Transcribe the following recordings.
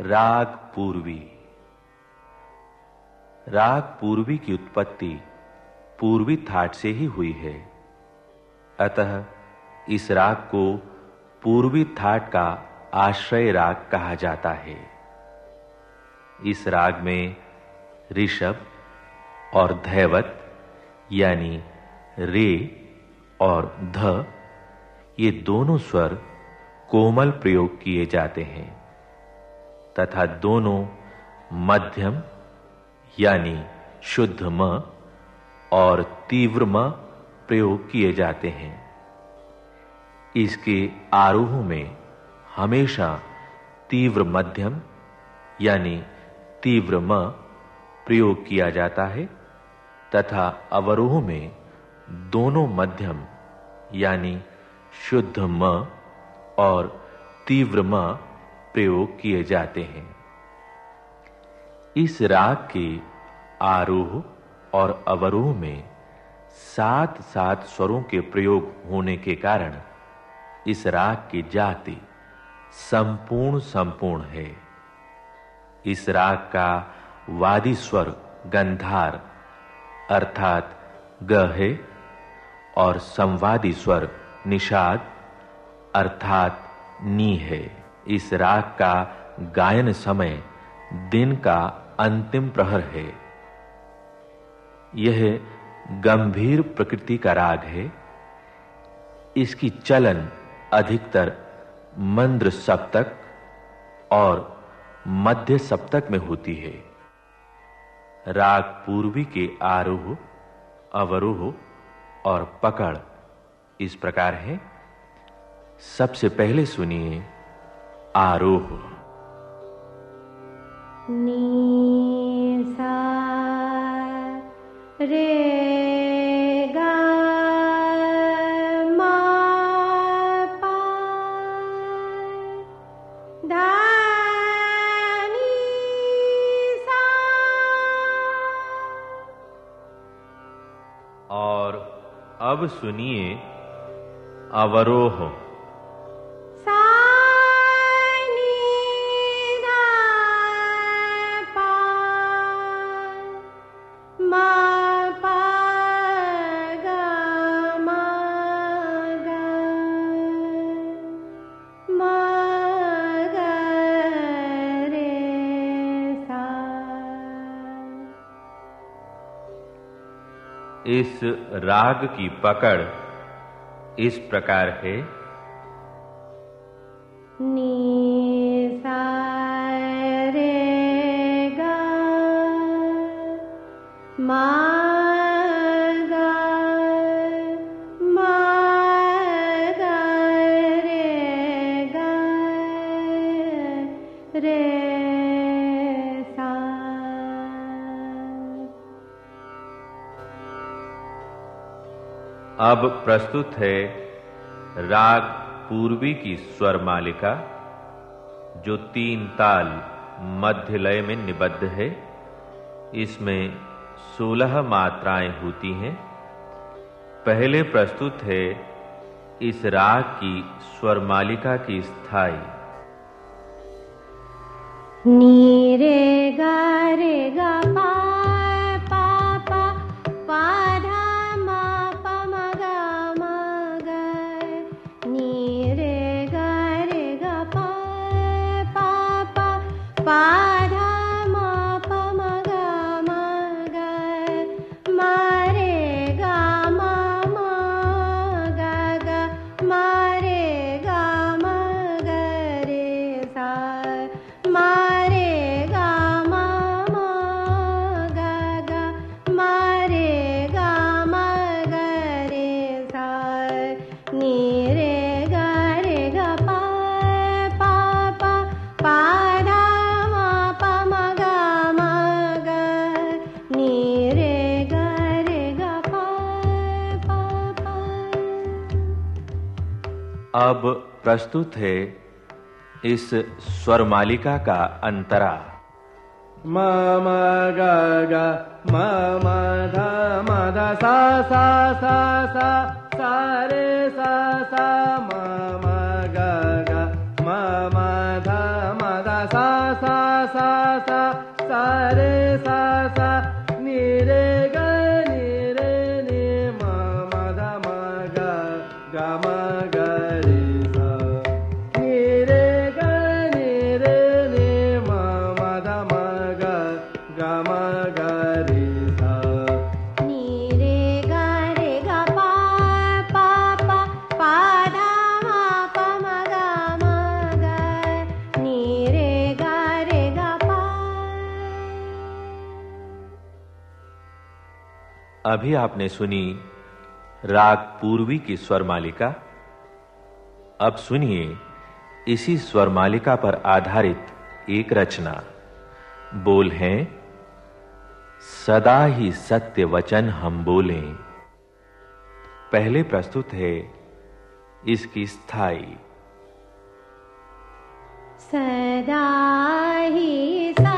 राग पूर्वी। राग पूर्वी की उत्पत्ति पूर्वी थाट से ही हुई है। अतः इस राग को पूर्वी थाट का आश्रय राग कहा जाता है। इस राग में ऋषभ और धैवत यानी रे और ध, ये दोनों स्वर कोमल प्रयोग किए जाते हैं। तथा दोनों मध्यम, यानी शुद्ध म और तीव्र म प्रयोग किए जाते हैं। इसके आरोह में हमेशा तीव्र मध्यम, यानी तीव्र म प्रयोग किया जाता है तथा अवरोह में दोनों मध्यम, यानी शुद्ध म और तीव्र म प्रयोग किए जाते हैं। इस राग के आरोह और अवरोह में सात सात स्वरों के प्रयोग होने के कारण इस राग की जाति संपूर्ण संपूर्ण है। इस राग का वादी स्वर गंधार अर्थात ग है और संवादी स्वर निषाद अर्थात नी है। इस राग का गायन समय दिन का अंतिम प्रहर है। यह गंभीर प्रकृति का राग है। इसकी चलन अधिकतर मंद्र सप्तक और मध्य सप्तक में होती है। राग पूर्वी के आरोह, अवरोह और पकड़ इस प्रकार है। सबसे पहले सुनिए आरोह। नी सा रे गा मा पा धा नी सा। और अब सुनिए अवरोह। इस राग की पकड़ इस प्रकार है। नी सा रे गा मा अब प्रस्तुत है राग पूर्वी की स्वर मालिका, जो तीन ताल मध्य लय में निबद्ध है। इसमें सोलह मात्राएँ होती हैं। पहले प्रस्तुत है इस राग की स्वर मालिका की स्थायी। नी रे गा रे गा पा अब प्रस्तुत है इस स्वर मालिका का अंतरा। म म ग ग म म ध म ध सा सा सा सा सा रे सा सा अभी आपने सुनी राग पूर्वी की स्वर मालिका। अब सुनिए इसी स्वर मालिका पर आधारित एक रचना। बोल हैं, सदा ही सत्य वचन हम बोलें। पहले प्रस्तुत है इसकी स्थायी। सदा ही सत्य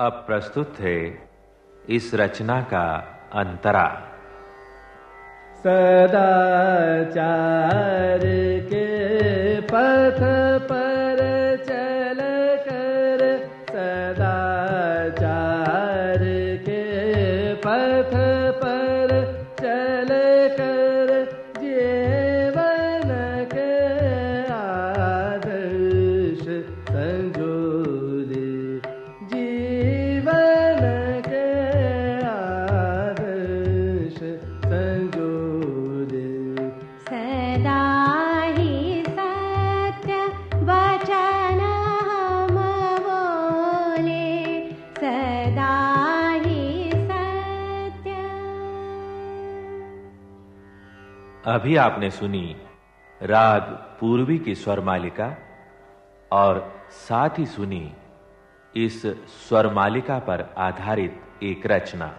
अब प्रस्तुत है इस रचना का अंतरा। सदाचार के पथ पर अभी आपने सुनी राग पूर्वी की स्वर मालिका और साथ ही सुनी इस स्वर मालिका पर आधारित एक रचना।